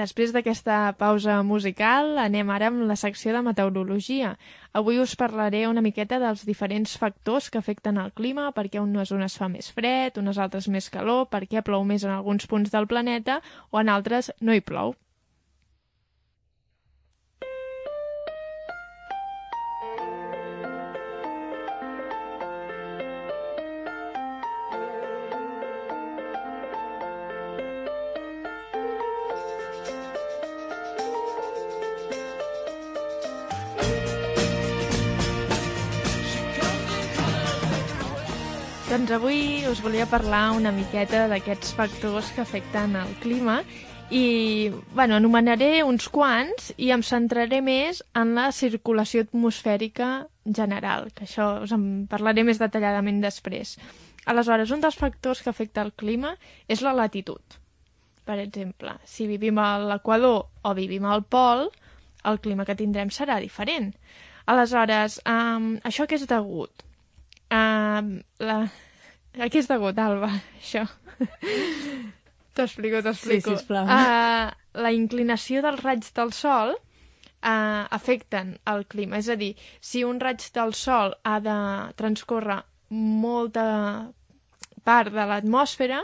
Després d'aquesta pausa musical, anem ara amb la secció de meteorologia. Avui us parlaré una miqueta dels diferents factors que afecten el clima, perquè unes zones fa més fred, unes altres més calor, perquè plou més en alguns punts del planeta o en altres no hi plou. Doncs avui us volia parlar una miqueta d'aquests factors que afecten el clima i, bueno, anomenaré uns quants i em centraré més en la circulació atmosfèrica general, que això us en parlaré més detalladament després. Aleshores, un dels factors que afecta el clima és la latitud. Per exemple, si vivim a l'equador o vivim al pol, el clima que tindrem serà diferent. Aleshores, um, això què és degut? Uh, la... A què és degut, Alba, això? t'explico, t'explico. Sí, sisplau. Uh, la inclinació dels raigs del sol uh, afecten el clima. És a dir, si un raig del sol ha de transcórrer molta part de l'atmosfera,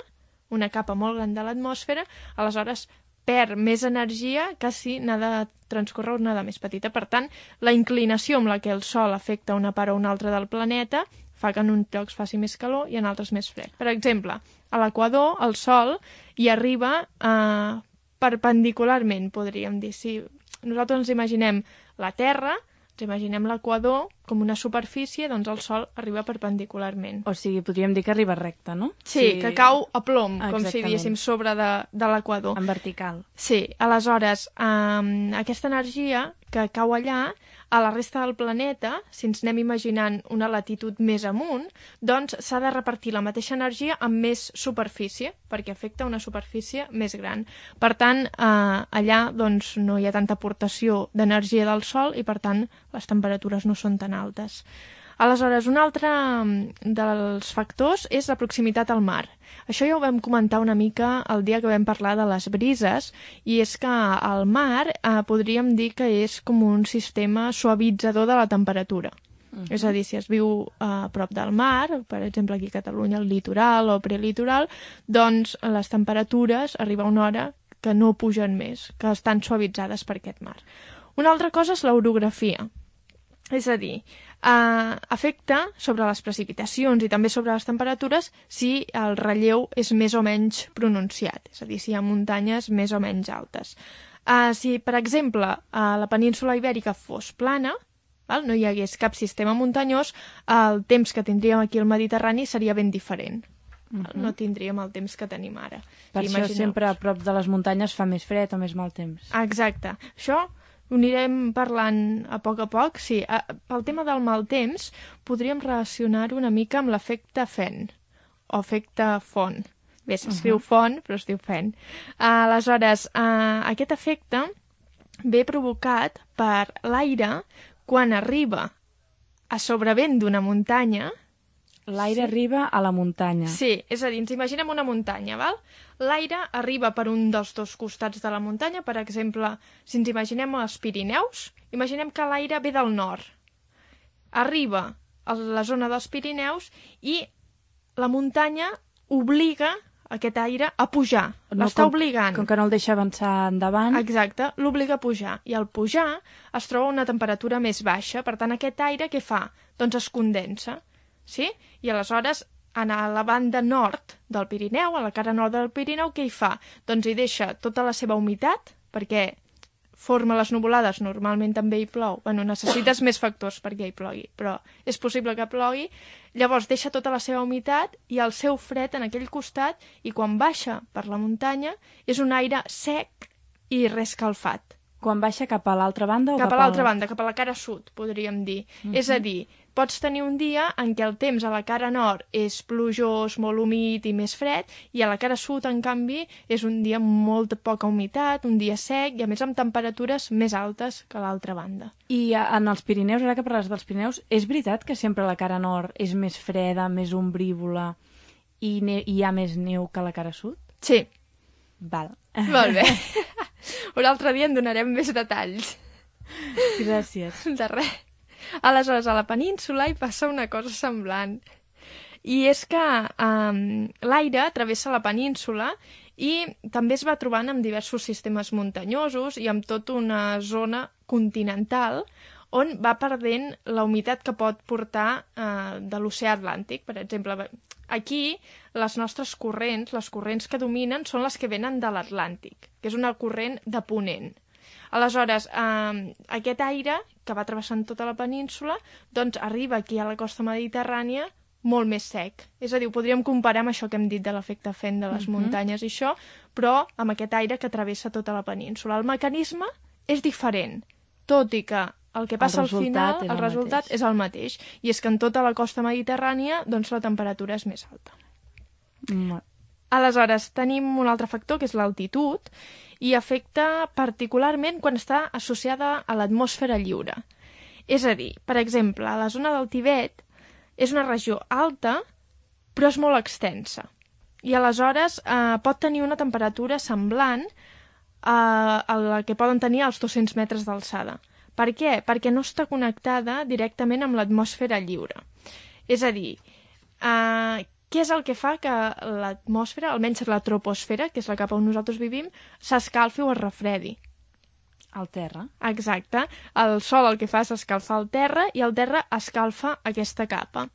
una capa molt gran de l'atmosfera, aleshores perd més energia que si n'ha de transcorrer una de més petita. Per tant, la inclinació amb la que el Sol afecta una part o una altra del planeta fa que en uns llocs faci més calor i en altres més fred. Per exemple, a l'equador el Sol hi arriba eh, perpendicularment, podríem dir. Si nosaltres ens imaginem la Terra, ens imaginem l'equador com una superfície, doncs el Sol arriba perpendicularment. O sigui, podríem dir que arriba recte, no? Sí, sí. que cau a plom, com si Exactament. diguéssim, sobre de, de l'equador. En vertical. Sí, aleshores, um, aquesta energia que cau allà, a la resta del planeta, si ens anem imaginant una latitud més amunt, doncs s'ha de repartir la mateixa energia amb més superfície, perquè afecta una superfície més gran. Per tant, eh, allà doncs, no hi ha tanta aportació d'energia del Sol i, per tant, les temperatures no són tan altes. Aleshores, un altre dels factors és la proximitat al mar. Això ja ho vam comentar una mica el dia que vam parlar de les brises, i és que el mar eh, podríem dir que és com un sistema suavitzador de la temperatura. Uh -huh. És a dir, si es viu eh, a prop del mar, per exemple aquí a Catalunya, el litoral o prelitoral, doncs les temperatures arriba una hora que no pugen més, que estan suavitzades per aquest mar. Una altra cosa és l'orografia. És a dir, eh, afecta sobre les precipitacions i també sobre les temperatures si el relleu és més o menys pronunciat, és a dir, si hi ha muntanyes més o menys altes. Eh, si, per exemple, a la península ibèrica fos plana, val? no hi hagués cap sistema muntanyós, el temps que tindríem aquí al Mediterrani seria ben diferent. Uh -huh. No tindríem el temps que tenim ara. Per això sempre a prop de les muntanyes fa més fred o més mal temps. Exacte. Això ho anirem parlant a poc a poc. Sí, a, pel tema del mal temps podríem relacionar-ho una mica amb l'efecte fen o efecte font. Bé, s'escriu uh -huh. font, però es diu fen. Uh, aleshores, uh, aquest efecte ve provocat per l'aire quan arriba a sobrevent d'una muntanya L'aire arriba a la muntanya. Sí, és a dir, ens imaginem una muntanya, val? L'aire arriba per un dels dos costats de la muntanya, per exemple, si ens imaginem els Pirineus, imaginem que l'aire ve del nord. Arriba a la zona dels Pirineus i la muntanya obliga aquest aire a pujar. L'està com, obligant. Com que no el deixa avançar endavant, Exacte, l'obliga a pujar. I al pujar es troba a una temperatura més baixa, per tant aquest aire què fa? Doncs es condensa, sí? I aleshores a la banda nord del Pirineu, a la cara nord del Pirineu, què hi fa? Doncs hi deixa tota la seva humitat, perquè forma les nuvolades, normalment també hi plou. Bueno, necessites més factors perquè hi plogui, però és possible que plogui. Llavors deixa tota la seva humitat i el seu fred en aquell costat i quan baixa per la muntanya és un aire sec i rescalfat. quan baixa cap a l'altra banda o Cap cap a l'altra al- banda, cap a la cara sud, podríem dir. És a dir, pots tenir un dia en què el temps a la cara nord és plujós, molt humit i més fred, i a la cara sud, en canvi, és un dia amb molta poca humitat, un dia sec, i a més amb temperatures més altes que a l'altra banda. I a- en els Pirineus, ara que parles dels Pirineus, és veritat que sempre la cara nord és més freda, més ombrívola i hi ha més neu que a la cara sud? Sí, Val. molt bé. Un altre dia en donarem més detalls. Gràcies. De res. Aleshores, a la península hi passa una cosa semblant. I és que um, l'aire travessa la península i també es va trobant amb diversos sistemes muntanyosos i amb tota una zona continental on va perdent la humitat que pot portar eh, de l'oceà Atlàntic. Per exemple, aquí les nostres corrents, les corrents que dominen, són les que venen de l'Atlàntic, que és una corrent de ponent. Aleshores, eh, aquest aire que va travessant tota la península, doncs arriba aquí a la costa mediterrània molt més sec. És a dir, podríem comparar amb això que hem dit de l'efecte fent de les uh -huh. muntanyes i això, però amb aquest aire que travessa tota la península. El mecanisme és diferent, tot i que el que passa El al final, el el resultat mateix. és el mateix. I és que en tota la costa mediterrània doncs la temperatura és més alta. Mm, Aleshores, tenim un altre factor, que és l'altitud, i afecta particularment quan està associada a l'atmosfera lliure. És a dir, per exemple, la zona del Tibet és una regió alta, però és molt extensa. I aleshores eh, pot tenir una temperatura semblant a, a la que poden tenir els 200 metres d'alçada. Per què? Perquè no està connectada directament amb l'atmosfera lliure. És a dir, eh, què és el que fa que l'atmosfera, almenys la troposfera, que és la cap on nosaltres vivim, s'escalfi o es refredi? al terra. Exacte. El sol el que fa és escalfar el terra i el terra escalfa aquesta capa.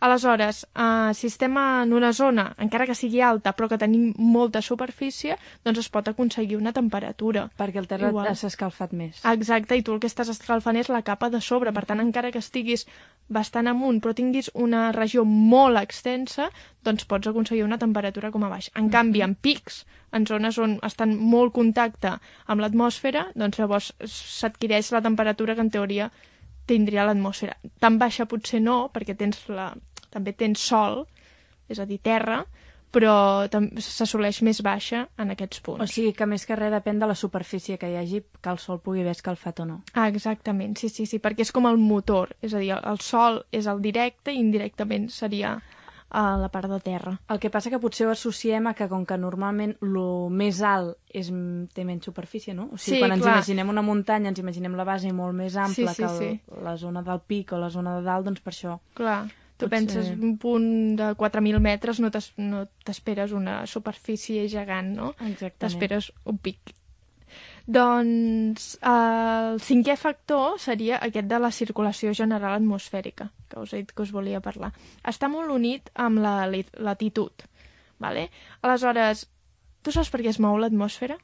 Aleshores, eh, si estem en una zona, encara que sigui alta, però que tenim molta superfície, doncs es pot aconseguir una temperatura. Perquè el terra s'ha escalfat més. Exacte, i tu el que estàs escalfant és la capa de sobre. Per tant, encara que estiguis bastant amunt, però tinguis una regió molt extensa, doncs pots aconseguir una temperatura com a baix. En canvi, en pics, en zones on estan molt contacte amb l'atmosfera, doncs llavors s'adquireix la temperatura que en teoria tindria l'atmosfera. Tan baixa potser no, perquè tens la... també tens sol, és a dir, terra, però s'assoleix més baixa en aquests punts. O sigui que més que res depèn de la superfície que hi hagi que el sol pugui haver escalfat o no. Ah, exactament, sí, sí, sí, perquè és com el motor, és a dir, el sol és el directe i indirectament seria a la part de terra. El que passa que potser ho associem a que com que normalment lo més alt és, té menys superfície, no? O sigui, Sí, quan ens clar. imaginem una muntanya ens imaginem la base molt més ampla Sí, sí, que el, sí. la zona del pic o la zona de dalt, doncs per això. Clar, tu Potser- penses un punt de 4.000 metres no t'es- no t'esperes una superfície gegant, no? Exactament. T'esperes un pic. Doncs el cinquè factor seria aquest de la circulació general atmosfèrica, que us he dit que us volia parlar. Està molt unit amb la latitud. Vale? Aleshores, tu saps per què es mou l'atmosfera?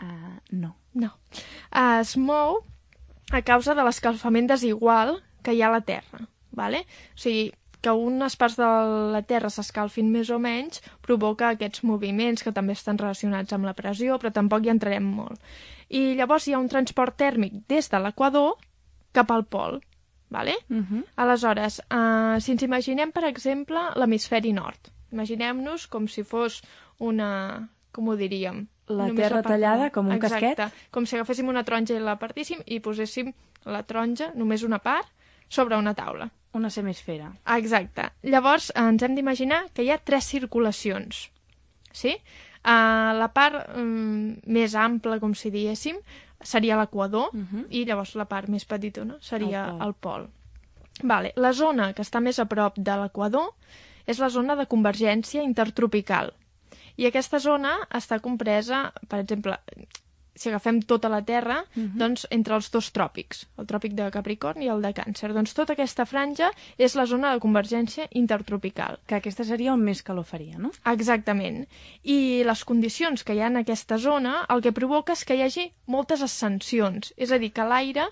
Uh, no. No. Eh, Es mou a causa de l'escalfament desigual que hi ha a la Terra. Vale? O sigui, que unes parts de la Terra s'escalfin més o menys provoca aquests moviments que també estan relacionats amb la pressió, però tampoc hi entrarem molt. I llavors hi ha un transport tèrmic des de l'equador cap al pol. Vale? Uh -huh. Aleshores, eh, si ens imaginem, per exemple, l'hemisferi nord. Imaginem-nos com si fos una... com ho diríem? La Només terra part tallada com un Exacte. casquet? Com si agaféssim una taronja i la partíssim i poséssim la taronja, només una part, sobre una taula. Una semisfera. Exacte. Llavors, eh, ens hem d'imaginar que hi ha tres circulacions. Sí? Uh, la part um, més ampla, com si diéssim, seria l'equador, Uh -huh. i llavors la part més petitona seria El pol. el pol. Vale. La zona que està més a prop de l'equador és la zona de convergència intertropical. I aquesta zona està compresa, per exemple, si agafem tota la Terra, Mhm. doncs entre els dos tròpics, el tròpic de Capricorn i el de Càncer. Doncs tota aquesta franja és la zona de convergència intertropical. Que aquesta seria on més calor faria, no? Exactament. I les condicions que hi ha en aquesta zona el que provoca és que hi hagi moltes ascensions, és a dir, que l'aire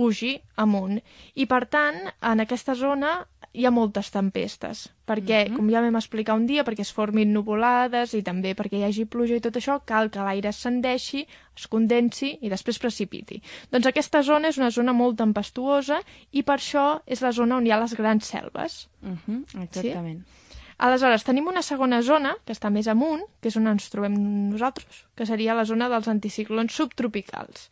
pugi amunt. I, per tant, en aquesta zona hi ha moltes tempestes, perquè, Mhm. com ja vam explicar un dia, perquè es formin nuvolades i també perquè hi hagi pluja i tot això, cal que l'aire ascendeixi, es condensi i després precipiti. Doncs aquesta zona és una zona molt tempestuosa i per això és la zona on hi ha les grans selves. Uh -huh. Exactament. Aleshores, tenim una segona zona, que està més amunt, que és on ens trobem nosaltres, que seria la zona dels anticiclons subtropicals.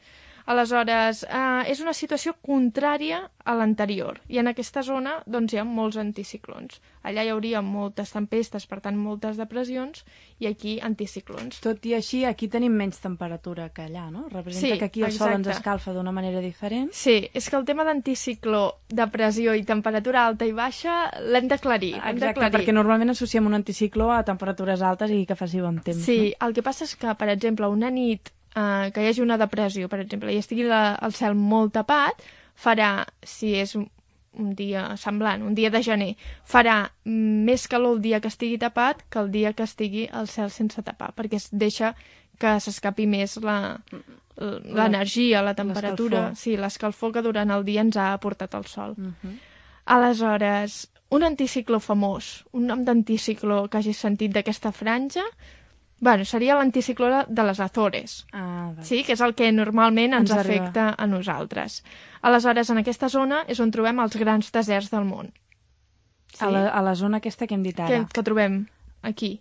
Aleshores, eh, és una situació contrària a l'anterior, i en aquesta zona doncs, hi ha molts anticiclons. Allà hi hauria moltes tempestes, per tant, moltes depressions, i aquí anticiclons. Tot i així, aquí tenim menys temperatura que allà, no? Representa Sí, que aquí el sol ens exacte. escalfa d'una manera diferent. Sí, és que el tema d'anticicló, de pressió i temperatura alta i baixa l'hem d'aclarir. Exacte, perquè normalment associem un anticicló a temperatures altes i que faci bon temps. Sí, el que passa és que, per exemple, una nit eh, que hi hagi una depressió, per exemple, i estigui la, el cel molt tapat, farà, si és un, dia semblant, un dia de gener, farà més calor el dia que estigui tapat que el dia que estigui el cel sense tapar, perquè es deixa que s'escapi més la l'energia, la temperatura, sí, l'escalfor que durant el dia ens ha aportat el sol. Uh -huh. Aleshores, un anticicló famós, un nom d'anticicló que hagis sentit d'aquesta franja, bueno, seria l'anticicló de les Azores, Ah, val. sí? que és el que normalment ens, Ens arriba. afecta a nosaltres. Aleshores, en aquesta zona és on trobem els grans deserts del món. Sí? a, la, a la zona aquesta que hem dit ara. que, que trobem aquí.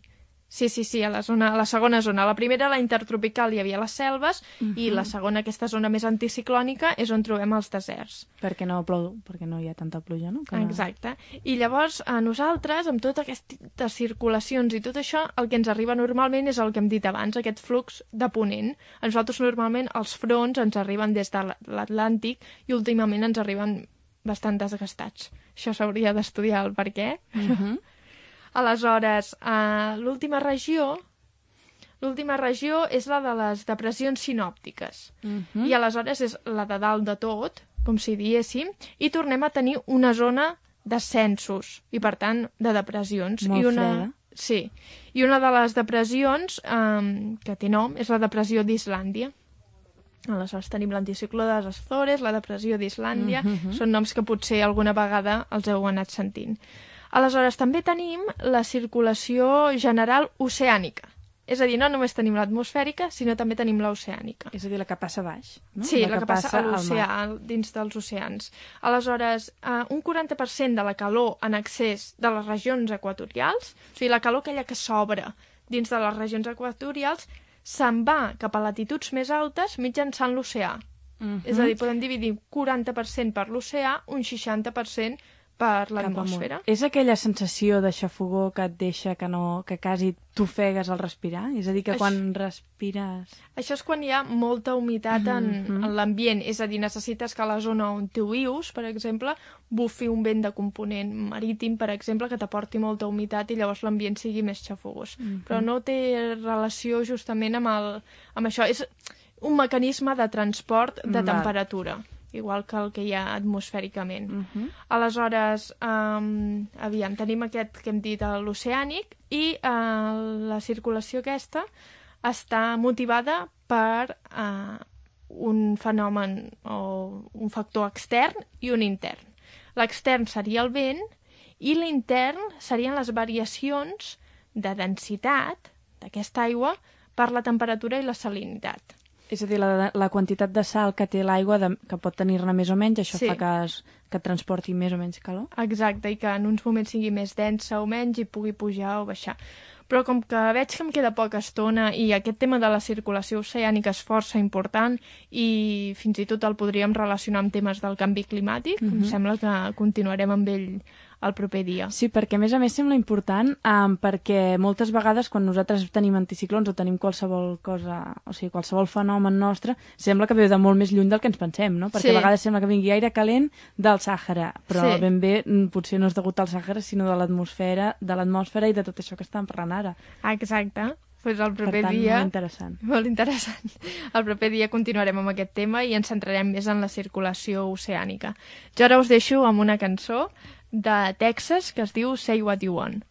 Sí, sí, sí, a la, zona, a la segona zona. La primera, la intertropical, hi havia les selves, i la segona, aquesta zona més anticiclònica, és on trobem els deserts. Perquè no plou, perquè no hi ha tanta pluja, no? Que. Exacte. I llavors, a nosaltres, amb totes aquestes circulacions i tot això, el que ens arriba normalment és el que hem dit abans, aquest flux de ponent. A nosaltres, normalment, els fronts ens arriben des de l'Atlàntic i últimament ens arriben bastant desgastats. Això s'hauria d'estudiar el per què. Uh -huh. Aleshores, eh, l'última regió... L'última regió és la de les depressions sinòptiques. Uh -huh. I aleshores és la de dalt de tot, com si diéssim, i tornem a tenir una zona d'ascensos i, per tant, de depressions. Molt I una... freda. Sí. I una de les depressions eh, que té nom és la depressió d'Islàndia. Aleshores tenim l'anticicló de les Azores, la depressió d'Islàndia, Mhm. són noms que potser alguna vegada els heu anat sentint. Aleshores també tenim la circulació general oceànica. És a dir, no només tenim l'atmosfèrica, sinó també tenim l'oceànica. És a dir, la que passa a baix, no? Sí, la, que, passa a al mar. l'oceà, dins dels oceans. Aleshores, eh, un 40% de la calor en excés de les regions equatorials, o sigui, la calor aquella que s'obre dins de les regions equatorials, se'n va cap a latituds més altes mitjançant l'oceà. Uh -huh. És a dir, podem dividir un 40% per l'oceà, un 60% per l'atmosfera. És aquella sensació de xafogó que et deixa que, no, que quasi t'ofegues al respirar? És a dir, que Això- quan respires... Això és quan hi ha molta humitat en, Mhm. en l'ambient, és a dir, necessites que a la zona on tu vius, per exemple, bufi un vent de component marítim, per exemple, que t'aporti molta humitat i llavors l'ambient sigui més xafogós. Mhm. Però no té relació justament amb, el, amb això. És un mecanisme de transport de Val. temperatura, igual que el que hi ha atmosfèricament. Uh -huh. Aleshores, um, aviam, tenim aquest que hem dit, l'oceànic, i uh, la circulació aquesta està motivada per uh, un fenomen o un factor extern i un intern. L'extern seria el vent i l'intern serien les variacions de densitat d'aquesta aigua per la temperatura i la salinitat. És a dir, la, la quantitat de sal que té l'aigua, que pot tenir-ne més o menys, això Sí. fa que, es, que transporti més o menys calor? Exacte, i que en uns moments sigui més densa o menys i pugui pujar o baixar. Però com que veig que em queda poca estona i aquest tema de la circulació oceànica és força important i fins i tot el podríem relacionar amb temes del canvi climàtic, em sembla que continuarem amb ell el proper dia. Sí, perquè a més a més sembla important um, perquè moltes vegades quan nosaltres tenim anticiclons o tenim qualsevol cosa, o sigui, qualsevol fenomen nostre, sembla que ve de molt més lluny del que ens pensem, no? Perquè Sí. a vegades sembla que vingui aire calent del Sàhara, però Sí. ben bé mm, potser no és degut al Sàhara, sinó de l'atmosfera de l'atmosfera i de tot això que estem parlant ara. Exacte. Pues el proper per tant, dia... molt interessant. Molt interessant. El proper dia continuarem amb aquest tema i ens centrarem més en la circulació oceànica. Jo ara us deixo amb una cançó de Texas que es diu Say What You Want.